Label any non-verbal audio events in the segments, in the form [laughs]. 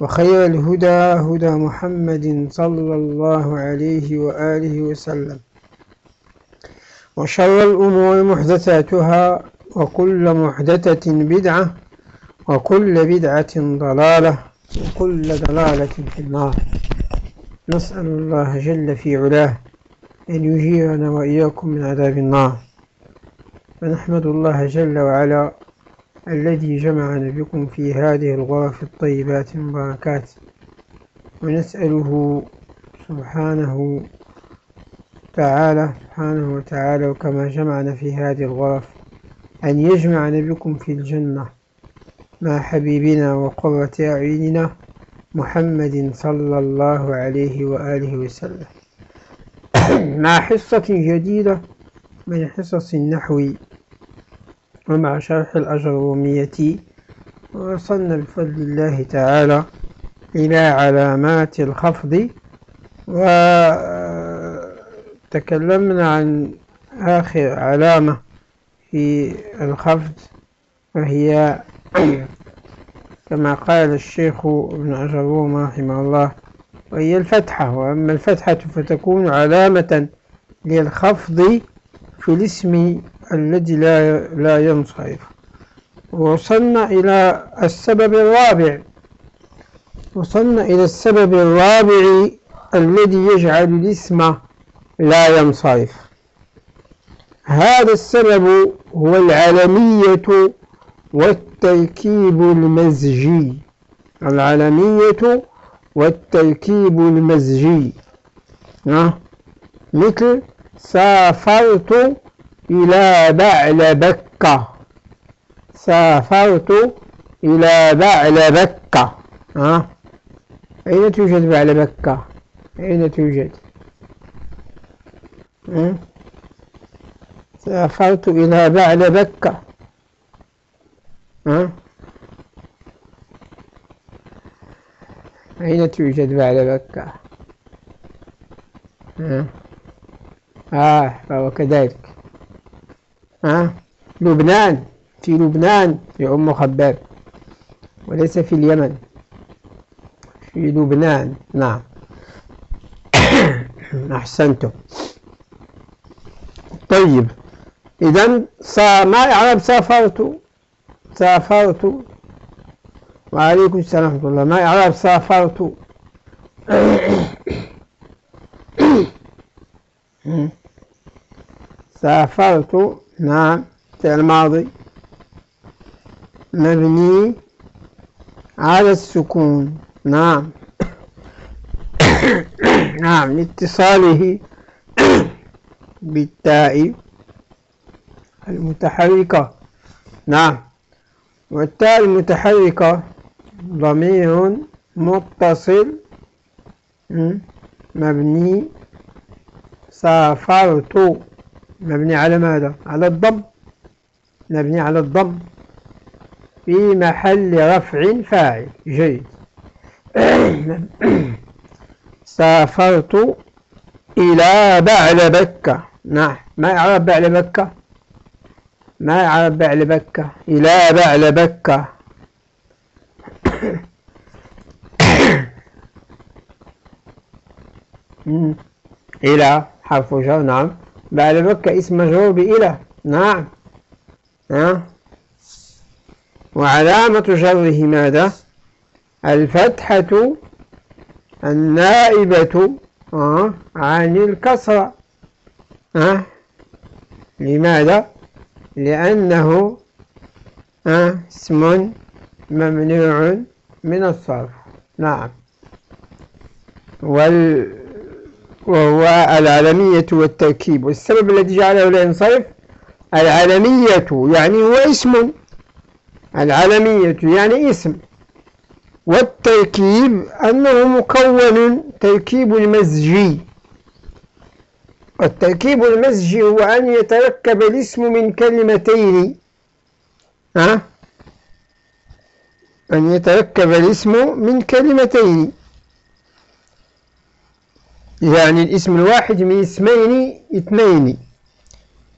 وخير الهدى هدى محمد صلى الله عليه وآله وسلم. وشر الأمور محدثاتها وكل محدثة بدعة وكل بدعة ضلالة وكل ضلالة في النار. نسأل الله جل في علاه أن يجيرنا وإياكم من عذاب النار. فنحمد الله جل وعلا الذي جمعنا بكم في هذه الغرف الطيبات المباركات. ونسأله سبحانه تعالى سبحانه وتعالى وكما جمعنا في هذه الغرف أن يجمعنا بكم في الجنة مع حبيبنا وقرة أعيننا محمد صلى الله عليه وآله وسلم. [clears throat] مع حصة جديدة من حصص النحو ومع شرح الأجرومية وصلنا بفضل الله تعالى إلى علامات الخفض. وتكلمنا عن آخر علامة في الخفض وهي [clears throat] كما قال الشيخ ابن أجروم رحمه الله وهي الفتحة. وأما الفتحة فتكون علامة للخفض في الاسم الذي لا لا ينصرف وصلنا إلى السبب الرابع. وصلنا إلى السبب الرابع الذي يجعل الاسم لا ينصرف. هذا السبب هو العلمية والتركيب المزجي. العلمية والتركيب المزجي. مثل سافرت إلى بعلبكة سافرت إلى بعلبكة ها؟ أين توجد بعلبكة أين توجد؟ سافرت إلى بعلبكة ها؟ أين توجد بعلبكة ها؟ آه فهو كذلك ها؟ لبنان في لبنان في أم خباب. وليس في اليمن. في لبنان نعم. [coughs] أحسنتم. طيب إذا ما يعرف سافرت سافرت وعليكم السلام ورحمة الله. ما يعرف سافرت [coughs] سافرت نعم. فعل ماضي مبني على السكون. نعم. [coughs] نعم. لاتصاله [coughs] بالتاء المتحركة. نعم. والتاء المتحركة ضمير متصل. مبني. سافرت. مبني على ماذا؟ على الضم. مبني على الضم. في محل رفع فاعل. جيد. [coughs] سافرت إلى بعلبكة نعم. ما يعرف بعل بكة؟ ما يعرف بعل بكة. إلى بعل بكة. [coughs] إلى حرف جر. نعم. بعل بكة اسم مجرور بإلى نعم. ها؟ وعلامة جره ماذا؟ الفتحة النائبة عن الكسرة. آه لماذا؟ لأنه اسم ممنوع من الصرف. نعم. وال وهو العالمية والتركيب. والسبب الذي جعله لا ينصرف العالمية يعني هو اسم. العالمية يعني اسم. والتركيب أنه مكون تركيب المزجي. التركيب المزجي هو أن يتركب الاسم من كلمتين. ها؟ أن يتركب الاسم من كلمتين. يعني الاسم الواحد من اسمين اثنين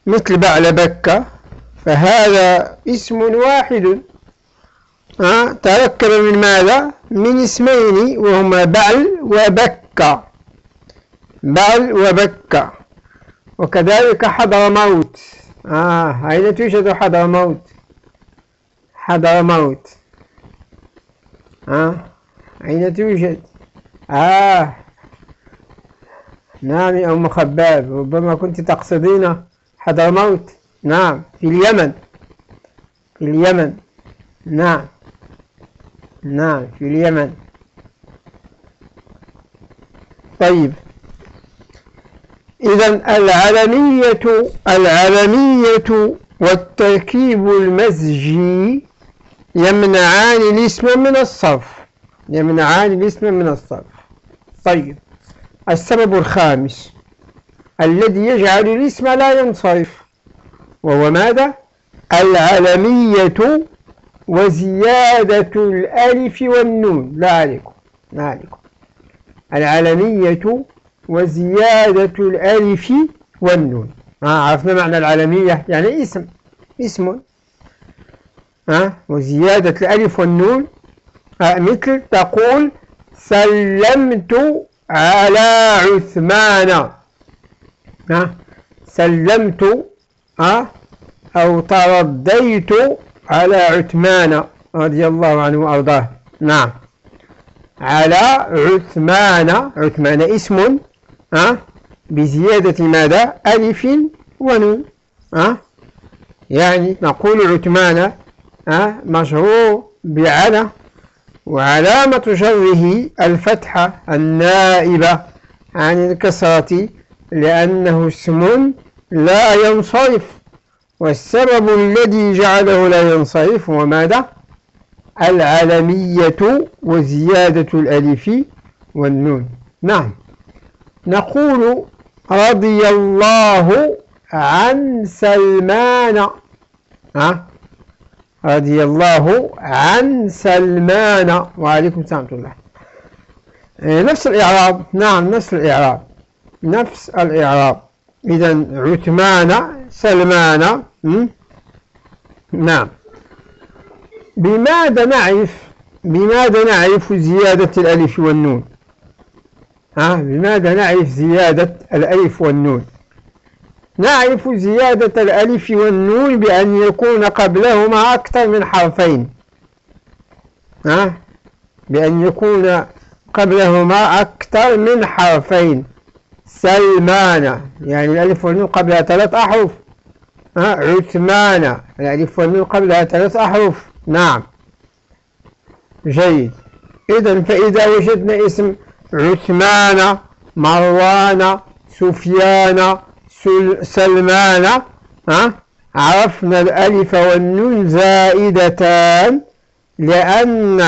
مثل بعل بكة. فهذا اسم واحد. ها تركب من ماذا؟ من اسمين وهما بعل وبكة. بعل وبكة. وكذلك حضر موت. آه أين توجد حضر موت؟ حضر موت. آه أين توجد؟ آه نعم يا أم خباب ربما كنت تقصدين حضرموت نعم في اليمن. في اليمن. نعم. نعم في اليمن. طيب. إذا العلمية العلمية والتركيب المزجي يمنعان الاسم من الصرف. يمنعان الاسم من الصرف. طيب. السبب الخامس الذي يجعل الاسم لا ينصرف وهو ماذا؟ العلمية وزيادة الألف والنون. لا عليكم لا عليكم. العلمية وزيادة الألف والنون. ها عرفنا معنى العلمية يعني اسم اسم. ها وزيادة الألف والنون. مثل تقول سلمت على عثمان. سلمت أو ترديت على عثمان رضي الله عنه وأرضاه. نعم. على عثمان. عثمان اسم بزيادة ماذا؟ ألف ونون يعني نقول عثمان مشهور بعلى وعلامة جره الفتحة النائبة عن الكسرة لأنه اسم لا ينصرف. والسبب الذي جعله لا ينصرف هو ماذا؟ العلمية وزيادة الألف والنون. نعم. نقول رضي الله عن سلمان. ها؟ رضي الله عن سلمان. وعليكم السلام ورحمة الله. إيه، نفس الإعراب. نعم نفس الإعراب. نفس الإعراب. إذا عثمان سلمان نعم. بماذا نعرف؟ بماذا نعرف زيادة الألف والنون؟ ها؟ بماذا نعرف زيادة الألف والنون؟ نعرف زيادة الألف والنون بأن يكون قبلهما أكثر من حرفين. ها؟ بأن يكون قبلهما أكثر من حرفين. سلمان يعني الألف والنون قبلها ثلاث أحرف. ها؟ عثمان الألف والنون قبلها ثلاث أحرف. نعم. جيد. إذا فإذا وجدنا اسم عثمان مروان سفيان سلمان ها؟ عرفنا الألف والنون زائدتان لأن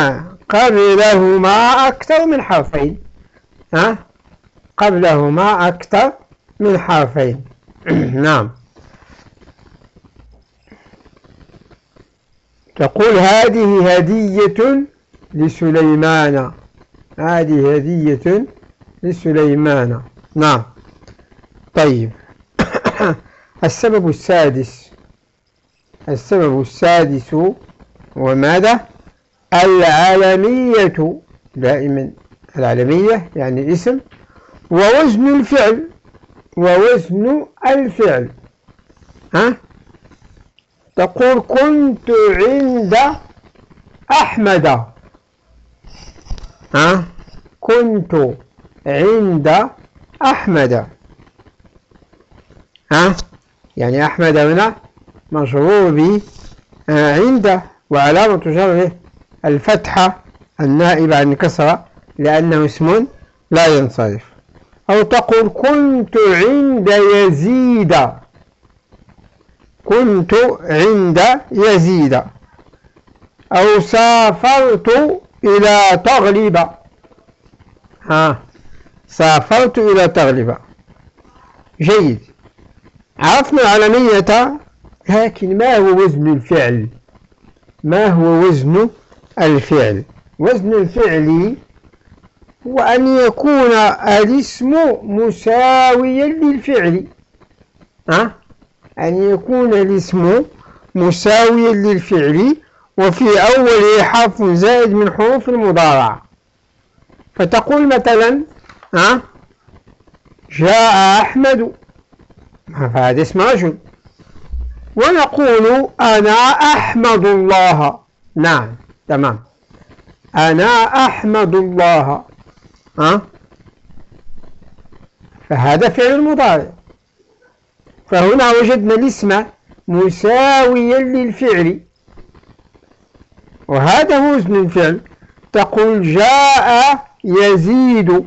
قبلهما أكثر من حرفين ها؟ قبلهما أكثر من حرفين. [clears throat] نعم. تقول هذه هدية لسليمان. هذه هدية لسليمان. نعم. طيب. [coughs] السبب السادس. السبب السادس هو ماذا العالمية دائما العالمية يعني اسم ووزن الفعل ووزن الفعل. ها؟ تقول كنت عند أحمد. ها؟ كنت عند أحمد. ها؟ يعني أحمد هنا مشروع ب آه، عند وعلامة جره الفتحة النائبة عن كسرة لأنه اسم لا ينصرف. أو تقول كنت عند يزيد. كنت عند يزيد. أو سافرت إلى تغلب. ها؟ سافرت إلى تغلب. جيد. عرفنا العلمية لكن ما هو وزن الفعل؟ ما هو وزن الفعل؟ وزن الفعل هو أن يكون الاسم مساويا للفعل. ها؟ أن يكون الاسم مساويا للفعل وفي أوله حرف زائد من حروف المضارعة فتقول مثلا ها؟ جاء أحمد. فهذا اسم رجل ونقول أنا أحمد الله. نعم تمام. أنا أحمد الله. ها؟ فهذا فعل مضارع. فهنا وجدنا الاسم مساويا للفعل. وهذا وزن الفعل. تقول جاء يزيد.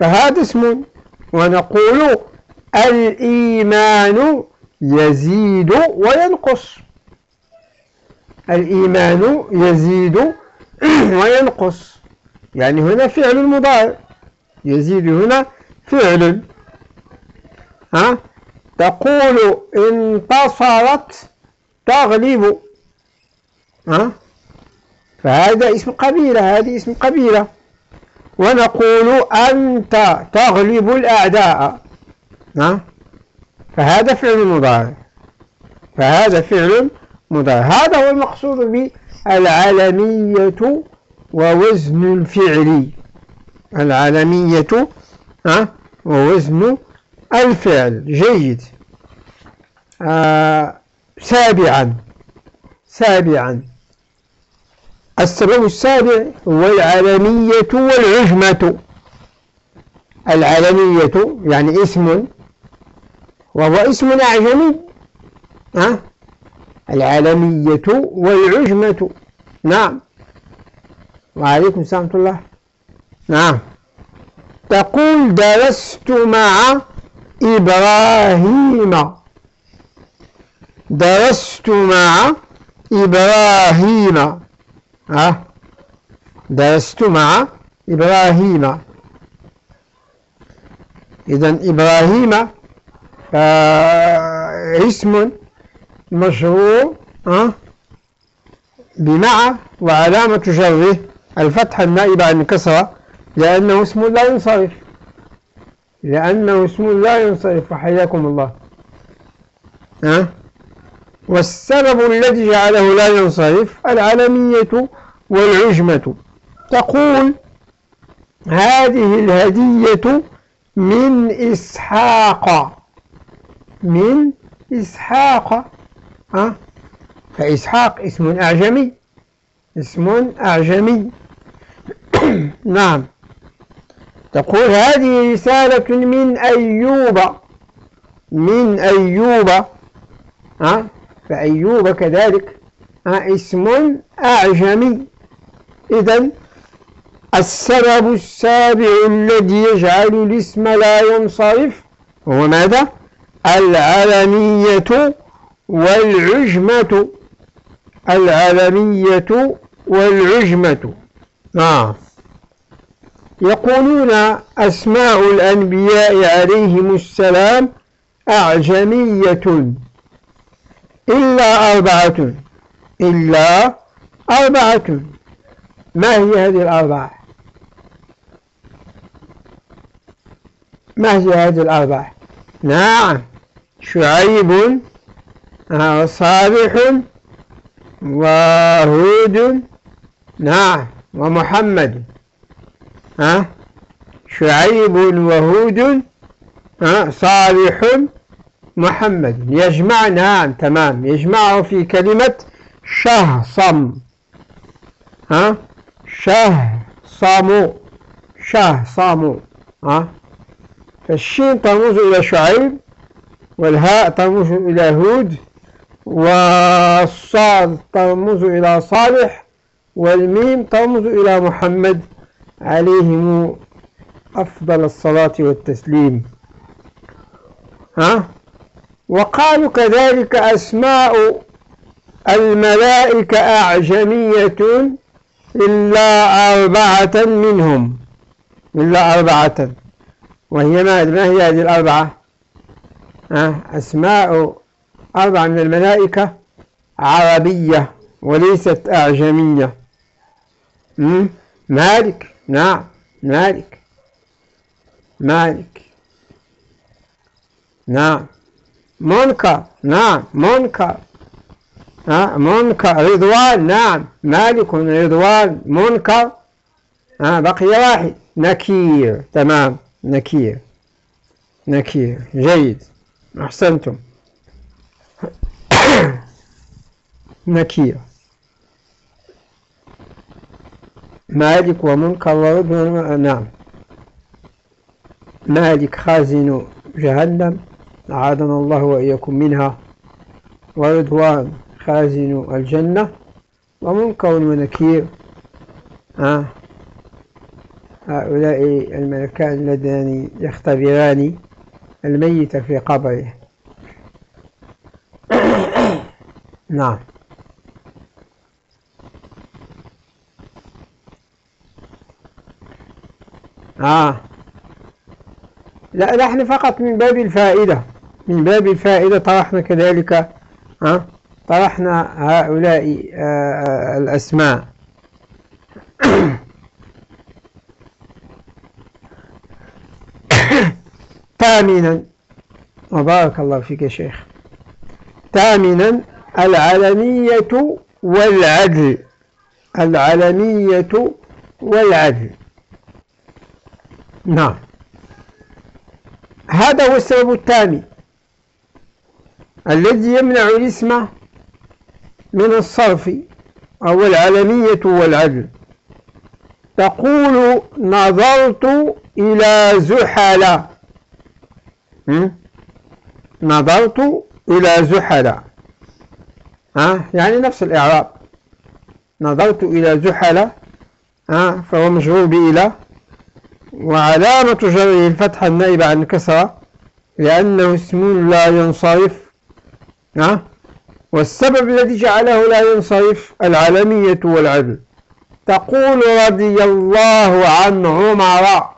فهذا اسم. ونقول الإيمان يزيد وينقص. الإيمان يزيد [clears throat] وينقص. يعني هنا فعل مضارع. يزيد هنا فعل. ها؟ تقول انتصرت تغلب. ها؟ فهذا اسم قبيلة هذه اسم قبيلة. ونقول أنت تغلب الأعداء. ها فهذا فعل مضارع. فهذا فعل مضارع. هذا هو المقصود بالعلمية ووزن الفعل. العلمية ها ووزن الفعل. جيد. آه سابعا. سابعا. السبب السابع هو العلمية والعجمة. العلمية يعني اسم وهو اسم أعجمي ها؟ العلمية والعجمة. نعم. وعليكم السلام الله. نعم. تقول درست مع إبراهيم. درست مع إبراهيم. ها؟ درست مع إبراهيم. إذا إبراهيم اسم مشروع ها بمع وعلامة جره الفتحة النائبة عن الكسرة لأنه اسم لا ينصرف. لأنه اسم لا ينصرف وحياكم الله. ها والسبب الذي جعله لا ينصرف العلمية والعجمة. تقول هذه الهدية من إسحاق. من إسحاق ها؟ فإسحاق اسم أعجمي اسم أعجمي. [coughs] نعم. تقول هذه رسالة من أيوب. من أيوب. ها؟ فأيوب كذلك. اسم أعجمي. إذا السبب السابع الذي يجعل الاسم لا ينصرف هو ماذا؟ العلمية والعجمة. العلمية والعجمة. آه. يقولون أسماء الأنبياء عليهم السلام أعجمية. إلا أربعة. إلا أربعة. ما هي هذه الأربعة؟ ما هي هذه الأربعة؟ نعم. شعيب صالح وهود نعم ومحمد ها شعيب وهود ها صالح محمد. يجمع نعم تمام. يجمعه في كلمة شهصم ها شهصم شهصم ها فالشين ترمز إلى شعيب والهاء ترمز إلى هود والصاد ترمز إلى صالح والميم ترمز إلى محمد. عليهم أفضل الصلاة والتسليم. ها؟ وقالوا كذلك أسماء الملائكة أعجمية إلا أربعة منهم. إلا أربعة. وهي ما هي هذه الأربعة؟ أسماء أربعة من الملائكة عربية وليست أعجمية. مالك؟ نعم مالك. مالك. نعم. منكر؟ نعم منكر. ها منكر. رضوان؟ نعم. مالك رضوان منكر. ها بقي واحد. نكير. تمام. نكير. نكير. جيد. أحسنتم. [coughs] نكير. مالك ومنكر ورد نعم. مالك خازن جهنم. أعاذنا الله وإياكم منها. ورضوان خازن الجنة. ومنكر ونكير. هؤلاء الملكان اللذان يختبران. الميت في قبره. [coughs] نعم. آه. لا نحن فقط من باب الفائدة. من باب الفائدة طرحنا كذلك آه طرحنا هؤلاء آه الأسماء. [coughs] ثامنا وبارك الله فيك يا شيخ. ثامنا العلمية والعدل. العلمية والعدل. نعم. هذا هو السبب الثاني الذي يمنع الاسم من الصرف أو العلمية والعدل. تقول نظرت إلى زحل. نظرت إلى زحل. ها؟ يعني نفس الإعراب. نظرت إلى زحل ها؟ فهو مشغول بإلى وعلامة جره الفتحة النائبة عن الكسرة لأنه اسم لا ينصرف ها؟ والسبب الذي جعله لا ينصرف العالمية والعدل. تقول رضي الله عن عمر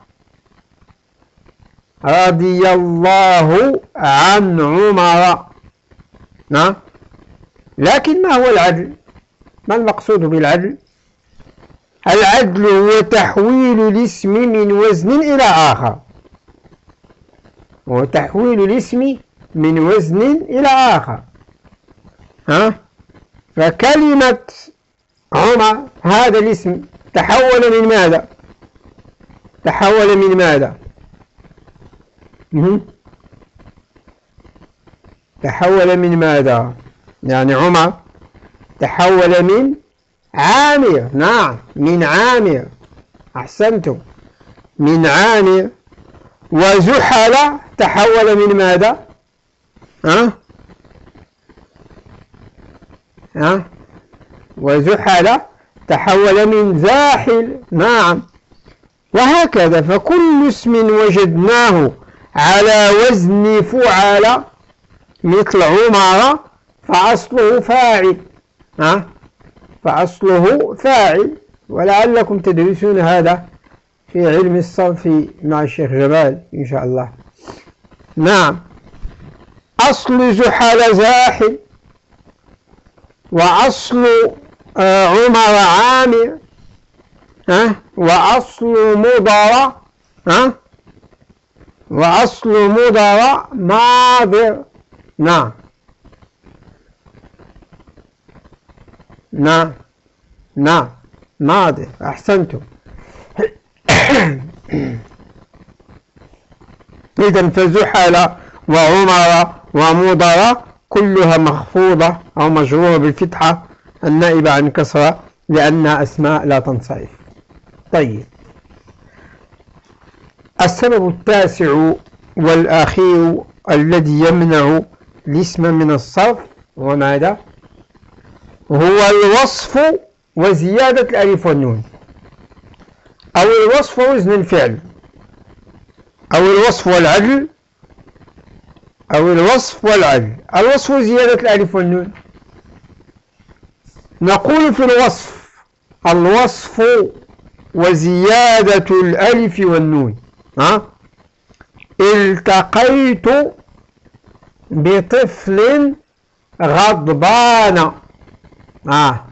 رضي الله عن عمر. نعم لكن ما هو العدل؟ ما المقصود بالعدل؟ العدل هو تحويل الاسم من وزن إلى آخر. هو تحويل الاسم من وزن إلى آخر. ها؟ فكلمة عمر هذا الاسم تحول من ماذا؟ تحول من ماذا؟ تحول من ماذا؟ يعني عمر. تحول من عامر. نعم من عامر. أحسنتم. من عامر. وزحل. تحول من ماذا؟ ها؟ ها؟ وزحل. تحول من زاحل. نعم. وهكذا فكل اسم وجدناه على وزن فعل مثل عمر فأصله فاعل. ها؟ فأصله فاعل. ولعلكم تدرسون هذا في علم الصرف مع الشيخ جمال إن شاء الله. نعم. أصل زحل زاحل. وأصل آه، عمر عامر. ها؟ وأصل مضر ها؟ وأصل مضر ماضر نعم. نعم. نعم. ماضي أحسنتم. [coughs] إذا فزحل وعمر ومضر كلها مخفوضة أو مجرورة بالفتحة. النائبة عن كسرة لأنها أسماء لا تنصرف. طيب. السبب التاسع والأخير الذي يمنع الاسم من الصرف وماذا هو الوصف وزيادة الألف والنون. أو الوصف وزن الفعل. أو الوصف والعدل. أو الوصف والعدل. الوصف زيادة الألف والنون. نقول في الوصف الوصف وزيادة الألف والنون. ها؟ التقيت بطفل غضبان. آه.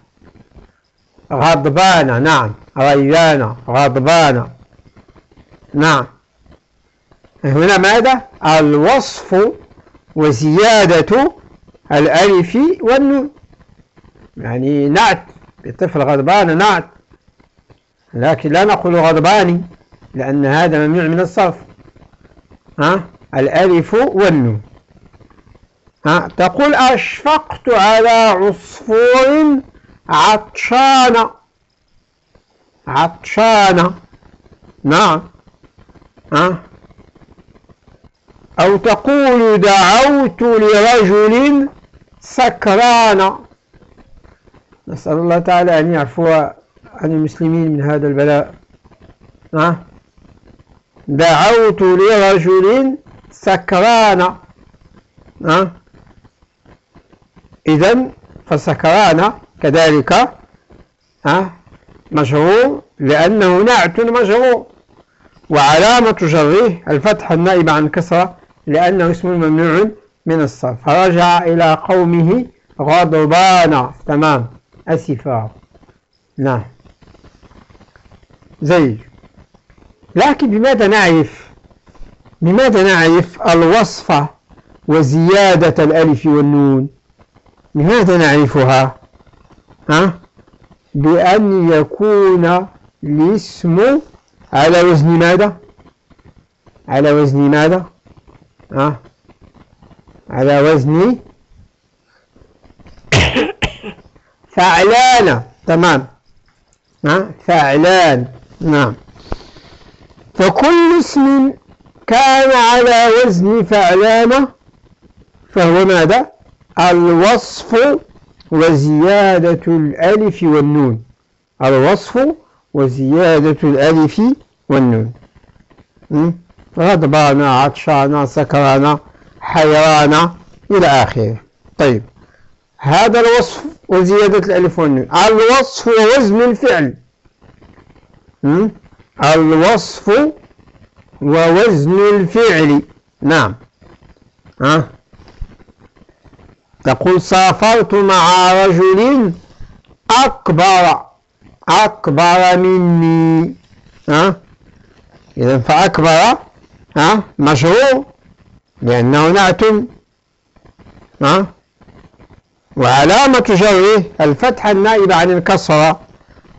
غضبان نعم. ريان غضبان. نعم. هنا ماذا؟ الوصف وزيادة الألف والنون. يعني نعت بطفل غضبان نعت. لكن لا نقول غضباني. لأن هذا ممنوع من الصرف. ها؟ الألف والنون. ها؟ تقول أشفقت على عصفور عطشان. عطشان. نعم. ها؟ أو تقول دعوت لرجل سكران. نسأل الله تعالى أن يعفو عن المسلمين من هذا البلاء. ها؟ دعوت لرجل سكران. ها؟ إذن فسكران كذلك مشهور لأنه نعت مشهور وعلامة جره الفتح النائب عن كسرة لأنه اسم ممنوع من الصرف. فرجع إلى قومه غضبان. تمام. أسفا نعم. زي لكن بماذا نعرف؟ بماذا نعرف الوصف وزيادة الألف والنون؟ لماذا نعرفها؟ ها؟ بأن يكون الاسم على وزن ماذا؟ على وزن ماذا؟ ها؟ على وزن [coughs] فعلان. تمام. ها؟ فعلان. نعم. فكل اسم كان على وزن فعلان فهو ماذا؟ الوصف وزيادة الألف والنون. الوصف وزيادة الألف والنون. غضبان عطشان سكران حيران إلى آخره. طيب. هذا الوصف وزيادة الألف والنون. الوصف ووزن الفعل. الوصف ووزن الفعل. نعم. ها؟ تقول سافرت مع رجل أكبر أكبر مني. ها؟ إذا فأكبر ها؟ مشهور لأنه نعت ها؟ وعلامة جره الفتحة النائبة عن الكسرة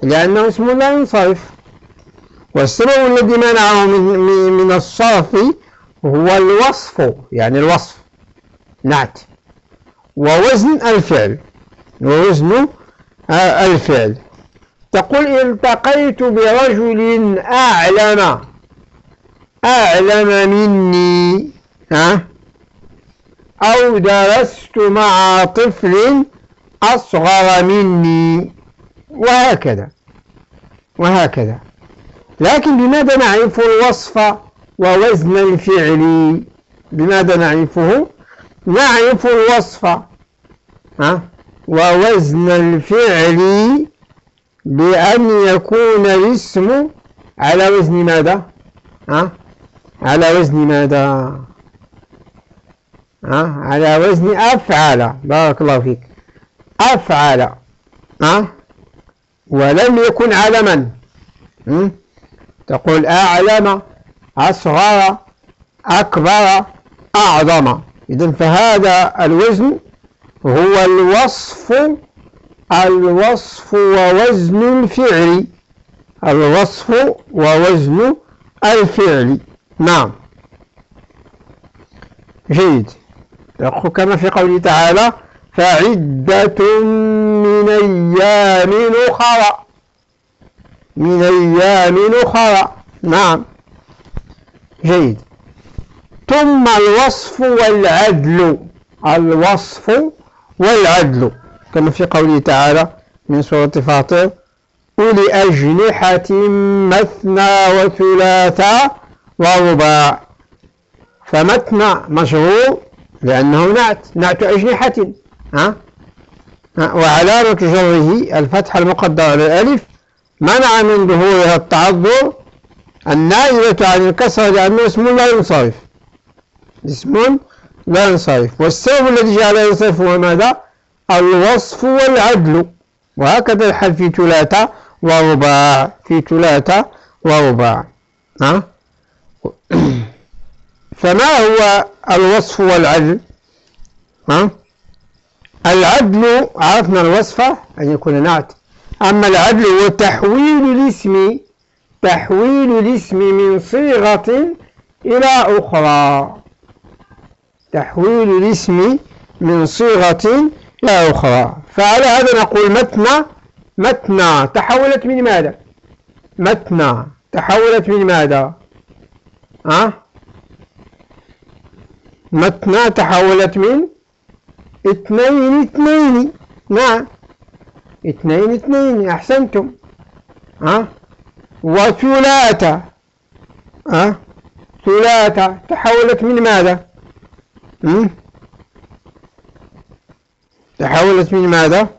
لأنه اسم لا ينصرف. والسبب الذي منعه من, الصرف هو الوصف يعني الوصف. نعت. ووزن الفعل. ووزن الفعل. تقول التقيت برجل أعلم. أعلم مني ها؟ أو درست مع طفل أصغر مني. وهكذا. وهكذا. لكن بماذا نعرف الوصف ووزن الفعل بماذا نعرفه نعرف الوصف ها ووزن الفعل بأن يكون الاسم على وزن ماذا؟ ها على وزن ماذا؟ ها على وزن أفعل. بارك الله فيك. أفعل ها ولم يكن علما تقول أعلم أصغر أكبر أعظم. إذا فهذا الوزن هو الوصف الوصف ووزن الفعل. الوصف ووزن الفعل. نعم. جيد. كما في قوله تعالى فعدة من أيام أخرى. من أيام أخرى. نعم. جيد. ثم الوصف والعدل. الوصف والعدل. كما في قوله تعالى من سورة فاطر أولي أجنحة مثنى وثلاثة ورباع. فمثنى مشهور لأنه نعت نعت أجنحة. ها؟ وعلامة جره الفتح المقدر على الألف منع من ظهورها التعذر النائبة عن الكسرة لأنه اسم لا ينصرف اسم لا ينصرف والسبب الذي جعله ينصرف هو ماذا؟ الوصف والعدل وهكذا الحال في ثلاثة ورباع في ثلاثة ورباع ها؟ [clears throat] فما هو الوصف والعدل؟ ها؟ العدل عرفنا الوصفة أن يكون نعت أما العدل هو تحويل الاسم تحويل الاسم من صيغة إلى أخرى. تحويل الاسم من صيغة إلى أخرى. فعلى هذا نقول متنى متنى تحولت من ماذا؟ متنى تحولت من ماذا؟ أه؟ متنى تحولت من اثنين اثنين. نعم. اثنين اثنين أحسنتم. ها؟ أه؟ وثلاثة. ها؟ أه؟ ثلاثة. تحولت من ماذا؟ م? تحولت من ماذا؟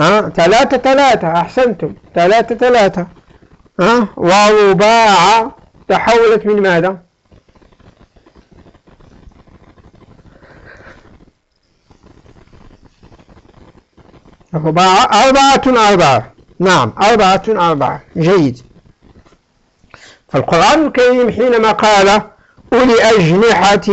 ها؟ ثلاثة ثلاثة أحسنتم. ثلاثة ثلاثة. ها؟ ورباع تحولت من ماذا؟ أربعة أربعة نعم أربعة أربعة. جيد. فالقرآن الكريم حينما قال أولي أجنحة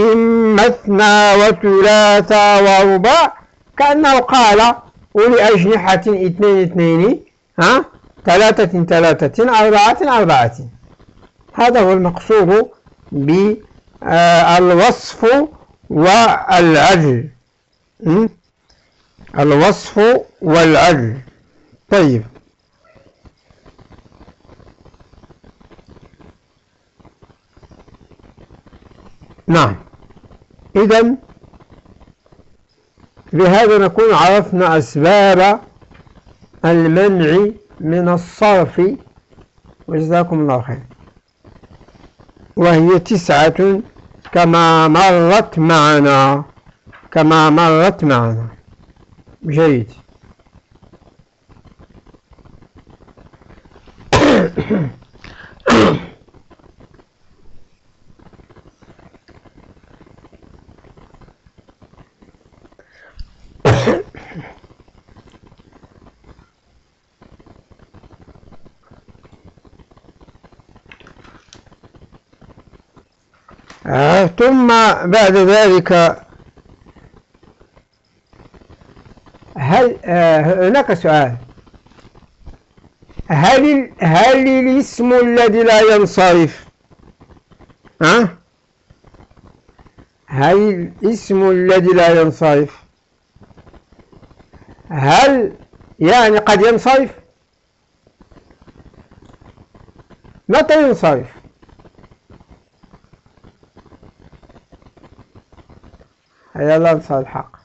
مثنى وثلاثة ورباع كأنه قال أولي أجنحة اثنين اثنين ها ثلاثة ثلاثة أربعة أربعة. هذا هو المقصود بالوصف والعدل الوصف والعدل طيب. نعم. إذا بهذا نكون عرفنا أسباب المنع من الصرف. وجزاكم الله خير. وهي تسعة كما مرت معنا. كما مرت معنا. جيد. آه، ثم بعد ذلك هل آه هناك سؤال. هل هل الاسم الذي لا ينصرف؟ ها؟ هل الاسم الذي لا ينصرف؟ هل يعني قد ينصرف؟ متى ينصرف؟ هيا الله الحق.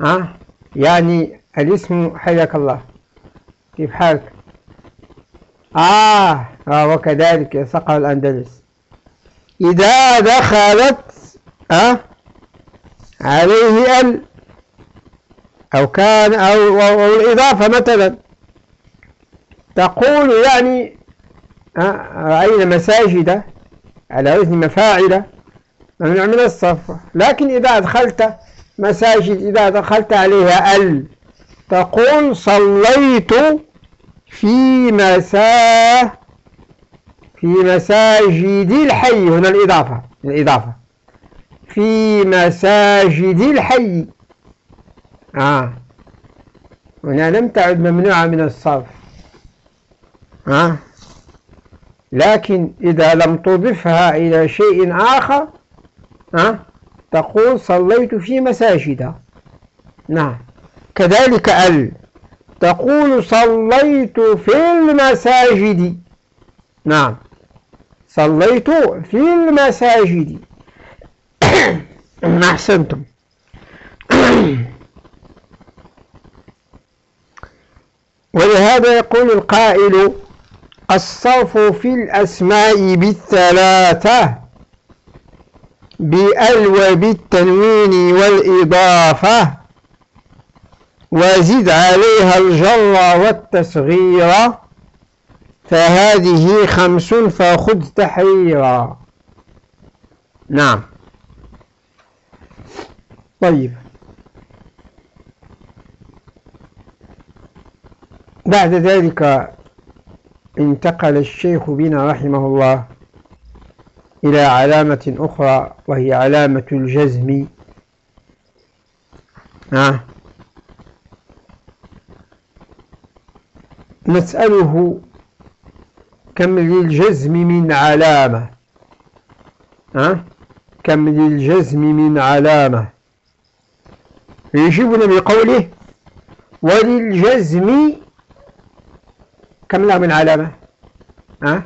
ها? يعني الاسم حياك الله. كيف حالك؟ آه, آه وكذلك يسقى الأندلس. إذا دخلت آه عليه ال أو كان أو, أو, أو الإضافة مثلا تقول يعني آه رأينا مساجد؟ على وزن مفاعلة ممنوع من الصرف. لكن إذا أدخلت مساجد إذا دخلت عليها أل. تقول صليت في مساء في مساجد الحي. هنا الإضافة الإضافة. في مساجد الحي. آه. هنا لم تعد ممنوعة من الصرف. آه. لكن إذا لم تضفها إلى شيء آخر آه. تقول صليت في مساجد. نعم. كذلك ال تقول صليت في المساجد. نعم. صليت في المساجد. أحسنتم. ولهذا يقول القائل الصرف في الأسماء بالثلاثة بأل وبالتنوين والإضافة وزد عليها الجر والتصغير فهذه خمس فخذ تحريرا. نعم. طيب. بعد ذلك انتقل الشيخ بنا رحمه الله إلى علامة أخرى وهي علامة الجزم. ها؟ نسأله كم للجزم من علامة. ها؟ كم للجزم من علامة. يجيبنا بقوله وللجزم كم له من علامة؟ ها؟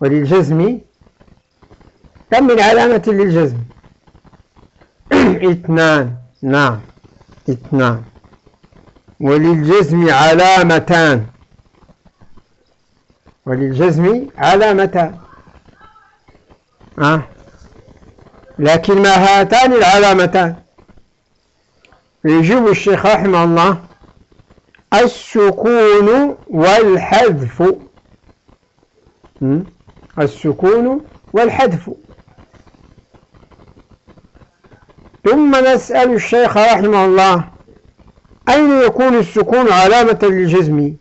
وللجزم كم من علامة للجزم. [clears throat] اثنان. نعم. اثنان. وللجزم علامتان. وللجزم علامتان. أه؟ لكن ما هاتان العلامتان؟ يجيب الشيخ رحمه الله السكون والحذف. السكون والحذف. ثم نسأل الشيخ رحمه الله أين يكون السكون علامة للجزم؟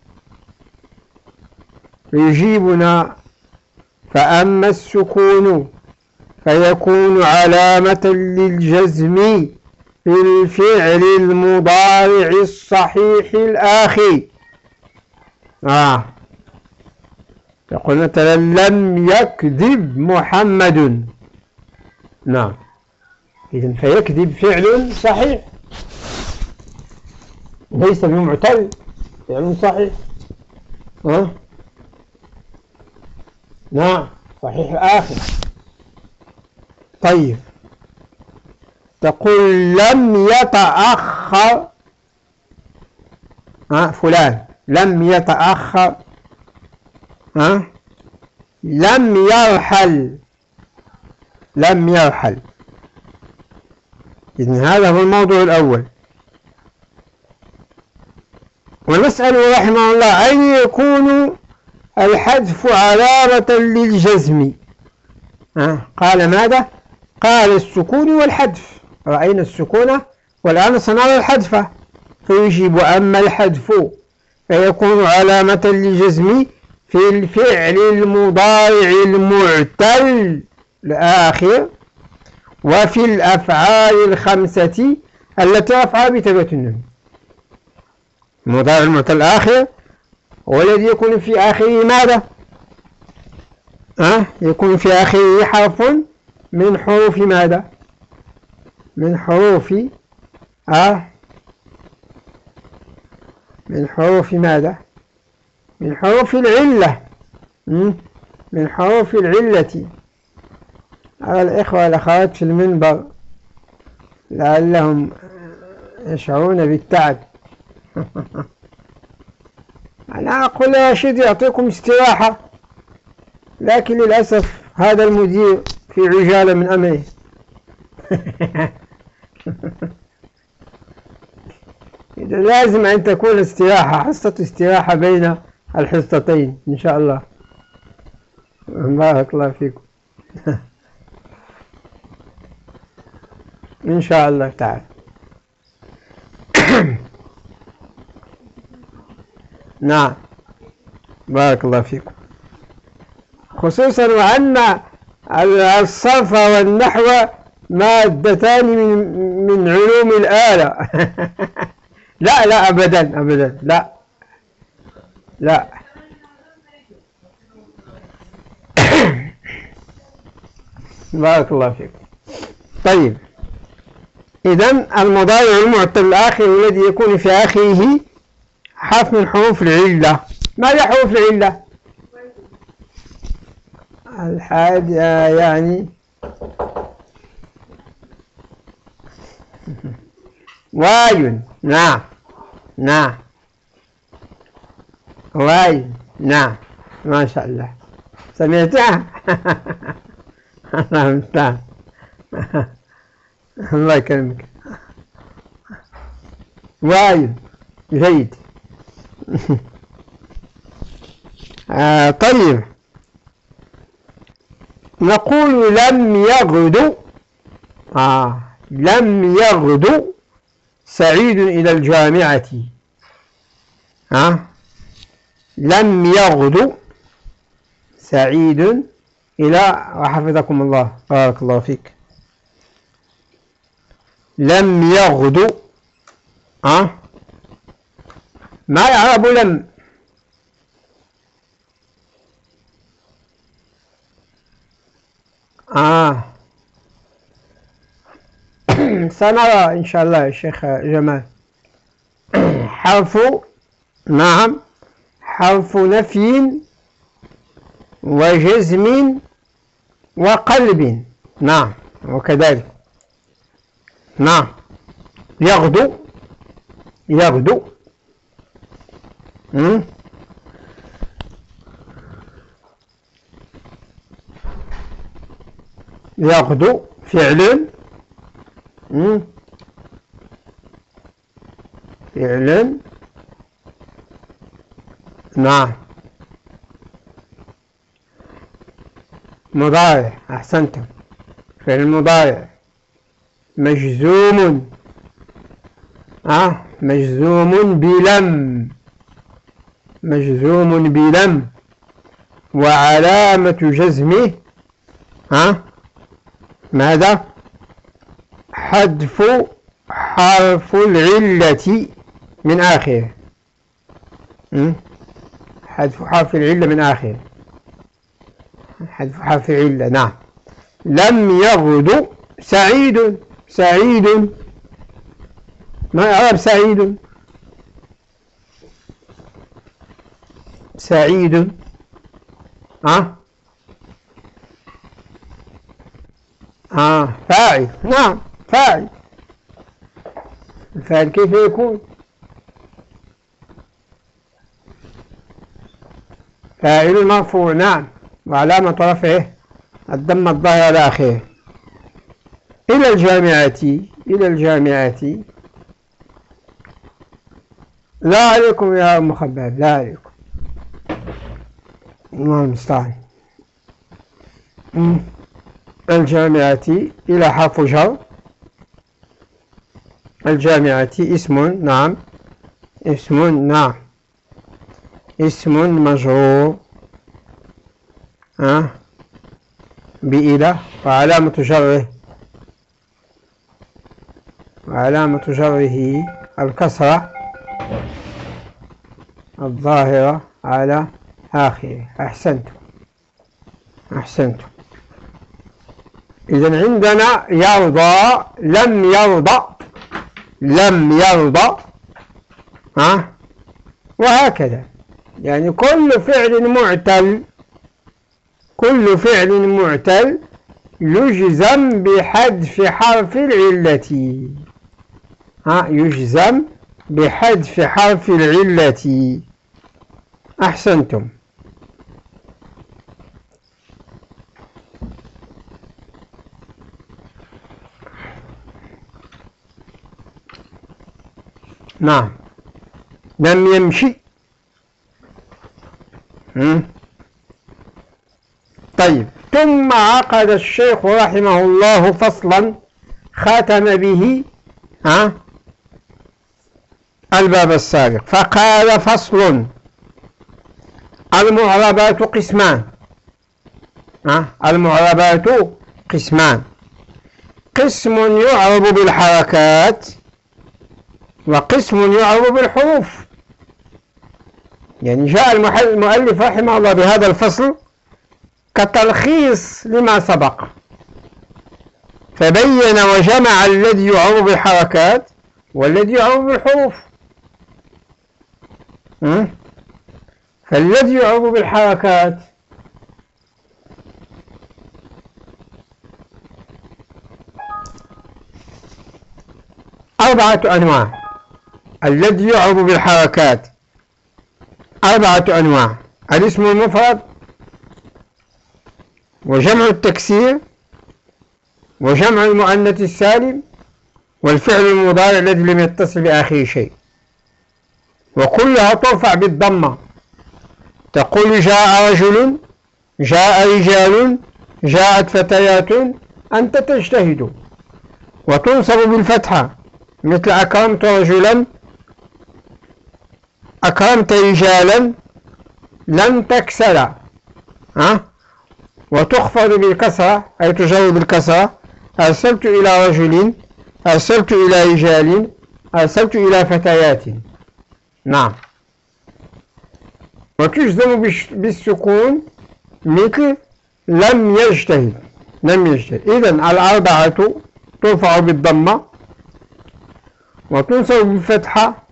يجيبنا فأما السكون فيكون علامة للجزم في الفعل المضارع الصحيح الآخر. آه. يقول مثلا لم يكذب محمد. نعم. إذن فيكذب فعل صحيح. ليس بمعتل فعل صحيح. ها؟ نعم صحيح آخر. طيب. تقول لم يتأخر. ها فلان. لم يتأخر. ها؟ لم يرحل. لم يرحل. إذن هذا هو الموضوع الأول. ونسأل رحمه الله أن يكون الحذف علامة للجزم. قال ماذا؟ قال السكون والحذف. رأينا السكون والآن سنرى الحذف. فيجيب أما الحذف فيكون علامة للجزم في الفعل المضارع المعتل. الآخر وفي الأفعال الخمسة التي رفعها بتبت النون. المضارع المعتل الآخر والذي يكون في آخره ماذا؟ أه؟ يكون في آخره حرف من حروف ماذا؟ من حروف أه؟ من حروف ماذا؟ من حروف العلة. من حروف العلة. على الإخوة والأخوات في المنبر لعلهم يشعرون بالتعب. [laughs] أنا أقول يا شيخ يعطيكم استراحة لكن للأسف هذا المدير في عجالة من أمره. [laughs] إذا لازم أن تكون استراحة حصة استراحة بين الحصتين إن شاء الله. بارك الله فيكم. [laughs] إن شاء الله تعالى. [coughs] نعم. بارك الله فيكم. خصوصا وأن الصرف والنحو مادتان من من علوم الآلة. [laughs] لا لا أبدا أبدا. لا. لا. [coughs] بارك الله فيك طيب. إذا المضارع المعتل الآخر الذي يكون في آخره حرف من حروف العلة. ما هي حروف العلة؟ الحادية يعني. [laughs] واي نعم نعم واي نعم ما شاء الله. سمعتها؟ [laughs] [laughs] [laughs] الله يكرمك. واي جيد. [laughs] آه طيب. نقول لم يغدو. آه لم يغدو سعيد إلى الجامعة. آه لم يغدو سعيد إلى وحفظكم الله بارك الله فيك. لم يغدو أه؟ ما يعرب لم. آه. [coughs] سنرى إن شاء الله يا شيخ جمال. [coughs] حرف نعم. حرف نفي وجزم وقلب. نعم وكذلك. نعم. يغدو. يغدو. يغدو. فعل فعل نعم. مضارع. أحسنتم. فعل مضارع. مجزوم. آه مجزوم بلم. مجزوم بلم. وعلامة جزمه آه ماذا؟ حذف حرف العلة من آخره. حذف حرف العلة من آخره. حذف حرف العلة نعم. لم يغدو سعيد. سعيد. ما يعرف سعيد؟ سعيد. ها؟ آه فاعل. نعم فاعل. الفاعل كيف يكون؟ فاعل مرفوع نعم. وعلامة رفعه الدم الظاهر على آخره. إلى الجامعة إلى الجامعة. لا عليكم يا أم خباب لا عليكم. الله المستعان. الجامعة إلى حرف جر. الجامعة اسم نعم. اسم نعم. اسم مجرور. أه بإلى وعلامة جره. وعلامة جره الكسرة الظاهرة على آخره. أحسنت أحسنت إذا عندنا يرضى لم يرضى لم يرضى ها؟ وهكذا. يعني كل فعل معتل كل فعل معتل يجزم بحذف حرف العلة. يجزم بحذف حرف العلة. أحسنتم. نعم. لم يمشي. طيب. ثم عقد الشيخ رحمه الله فصلا ختم به ها؟ الباب السابق. فقال فصل. المعربات قسمان. المعربات قسمان. قسم يعرب بالحركات وقسم يعرب بالحروف. يعني جاء المؤلف رحمه الله بهذا الفصل كتلخيص لما سبق. فبين وجمع الذي يعرب بالحركات والذي يعرب بالحروف. فالذي يعرب بالحركات. أربعة أنواع. الذي يعرب بالحركات. أربعة أنواع. الاسم المفرد وجمع التكسير وجمع المؤنث السالم والفعل المضارع الذي لم يتصل بآخره شيء. وكلها ترفع بالضمة. تقول جاء رجل جاء رجال جاءت فتيات أنت تجتهد. وتنصب بالفتحة. مثل أكرمت رجلا أكرمت رجالا لن تكسر. ها؟ وتخفض بالكسرة أي تجر بالكسرة. أرسلت إلى رجل أرسلت إلى رجال أرسلت إلى فتيات. نعم. وتجزم بالسكون؟ مثل لم يجتهد. لم يجتهد. إذن الأربعة ترفع بالضمة وتنصب بالفتحة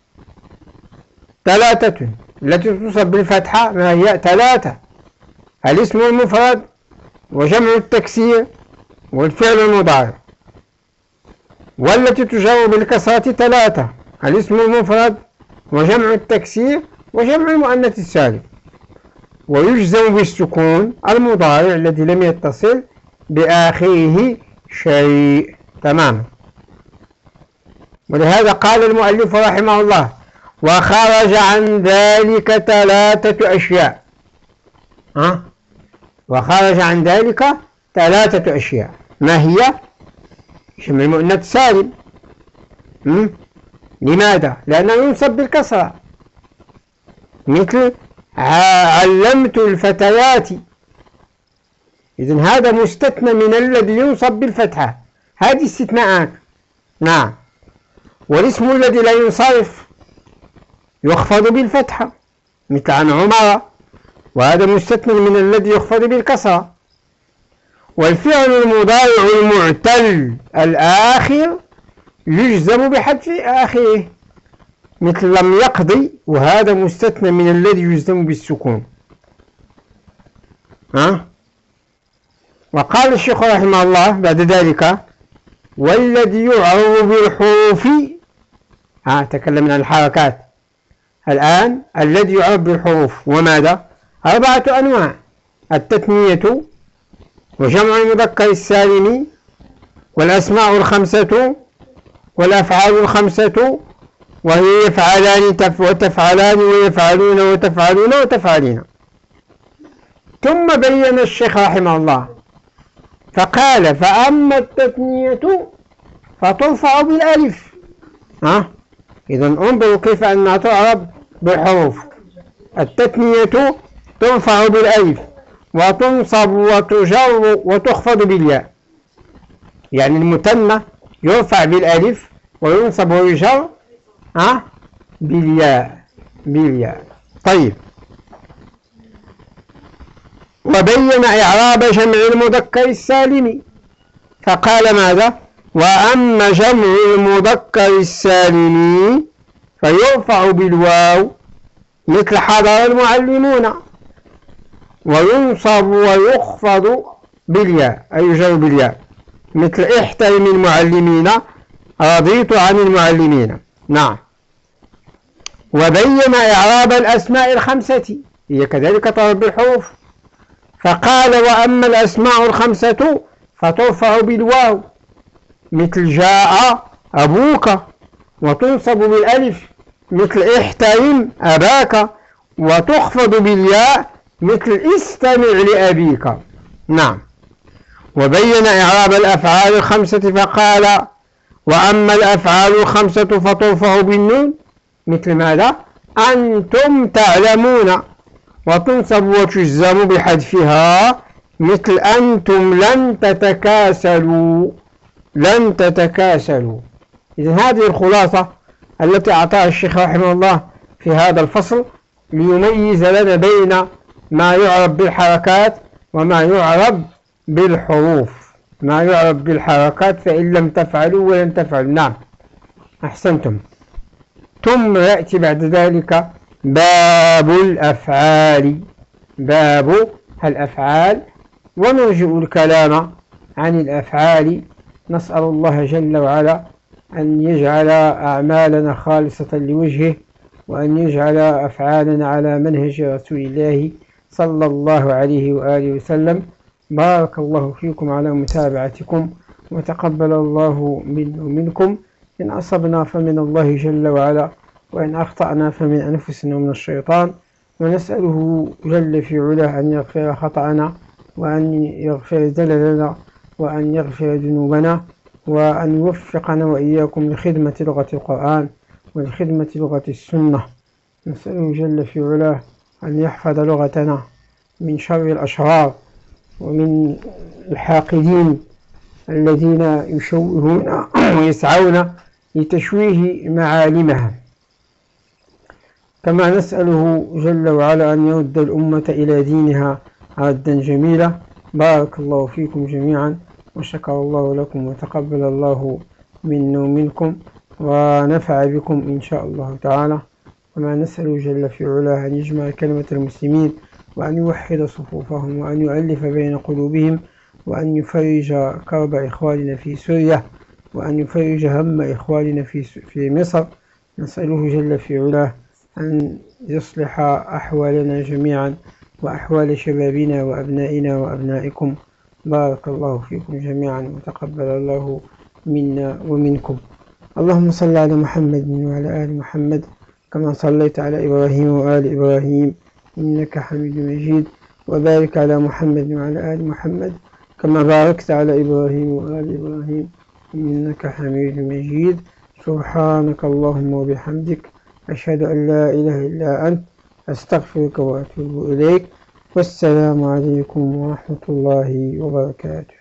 ثلاثة. التي تصب بالفتحة ما هي ثلاثة. الاسم المفرد وجمع التكسير والفعل المضارع. والتي تجر بالكسرة ثلاثة. الاسم المفرد وجمع التكسير وجمع المؤنث السالم ويجزم بالسكون المضارع الذي لم يتصل بآخره شيء تماما. ولهذا قال المؤلف رحمه الله وخرج عن ذلك ثلاثة أشياء. ها؟ وخرج عن ذلك ثلاثة أشياء. ما هي؟ شمل المؤنث سالم لماذا؟ لأنه ينصب بالكسرة. مثل علمت الفتيات. إذن هذا مستثنى من الذي ينصب بالفتحة. هذه استثناءات. نعم. والاسم الذي لا ينصرف يخفض بالفتحة مثل عن عمر. وهذا مستثنى من الذي يخفض بالكسرة. والفعل المضارع المعتل الآخر يجزم بحذف آخره مثل لم يقضي وهذا مستثنى من الذي يجزم بالسكون. ها؟ وقال الشيخ رحمه الله بعد ذلك والذي يعرب بالحروف ها تكلمنا عن الحركات. الآن الذي يعرب بالحروف وماذا؟ أربعة أنواع. التثنية وجمع المذكر السالم والأسماء الخمسة والأفعال الخمسة وهي يفعلان وتفعلان ويفعلون وتفعلون وتفعلين. ثم بين الشيخ رحمه الله فقال فأما التثنية فترفع بالألف. ها؟ إذا انظروا كيف أنها تعرب بالحروف التثنية ترفع بالألف وتنصب وتجر وتخفض بالياء. يعني المثنى يرفع بالألف وينصب ويجر أه؟ بالياء بالياء. طيب. وبين إعراب جمع المذكر السالم. فقال ماذا؟ وأما جمع المذكر السالم فيرفع بالواو مثل حضر المعلمون. وينصب ويخفض بالياء أي يجر بالياء. مثل احترم المعلمين رضيت عن المعلمين. نعم. وبين إعراب الأسماء الخمسة. هي كذلك ترب بالحروف فقال وأما الأسماء الخمسة فترفع بالواو. مثل جاء أبوك وتنصب بالألف. مثل إحترم أباك وتخفض بالياء. مثل استمع لأبيك. نعم. وبين إعراب الأفعال الخمسة فقال وأما الأفعال الخمسة فترفع بالنون. مثل ماذا؟ أنتم تعلمون وتنصب وتجزم بحذفها مثل أنتم لن تتكاسلوا. لن تتكاسلوا. إذا هذه الخلاصة التي أعطاها الشيخ رحمه الله في هذا الفصل ليميز لنا بين ما يعرف بالحركات وما يعرف بالحروف. ما يعرف بالحركات فإن لم تفعلوا ولن تفعلوا. نعم. أحسنتم. ثم يأتي بعد ذلك باب الأفعال. باب الأفعال. ونرجع الكلام عن الأفعال. نسأل الله جل وعلا أن يجعل أعمالنا خالصة لوجهه وأن يجعل أفعالنا على منهج رسول الله صلى الله عليه وآله وسلم. بارك الله فيكم على متابعتكم وتقبل الله من ومنكم إن أصبنا فمن الله جل وعلا وإن أخطأنا فمن أنفسنا ومن الشيطان. ونسأله جل في علاه أن يغفر خطأنا وأن يغفر زللنا وأن يغفر ذنوبنا وأن يوفقنا وإياكم لخدمة لغة القرآن ولخدمة لغة السنة. نسأله جل في علاه أن يحفظ لغتنا من شر الأشرار. ومن الحاقدين الذين يشوهون [clears throat] ويسعون لتشويه معالمها. كما نسأله جل وعلا أن يرد الأمة إلى دينها عدا جميلا. بارك الله فيكم جميعا وشكر الله لكم وتقبل الله منا ومنكم ونفع بكم إن شاء الله تعالى. وما نسأل جل في علاه أن يجمع كلمة المسلمين وأن يوحد صفوفهم وأن يؤلف بين قلوبهم وأن يفرج كرب إخواننا في سوريا وأن يفرج هم إخواننا في في مصر. نسأله جل في علاه أن يصلح أحوالنا جميعا وأحوال شبابنا وأبنائنا وأبنائكم. بارك الله فيكم جميعا وتقبل الله منا ومنكم. اللهم صل على محمد وعلى آل محمد كما صليت على إبراهيم وآل إبراهيم. إنك حميد مجيد. وبارك على محمد وعلى آل محمد كما باركت على إبراهيم وآل إبراهيم إنك حميد مجيد. سبحانك اللهم وبحمدك أشهد أن لا إله إلا أنت أستغفرك وأتوب إليك. والسلام عليكم ورحمة الله وبركاته.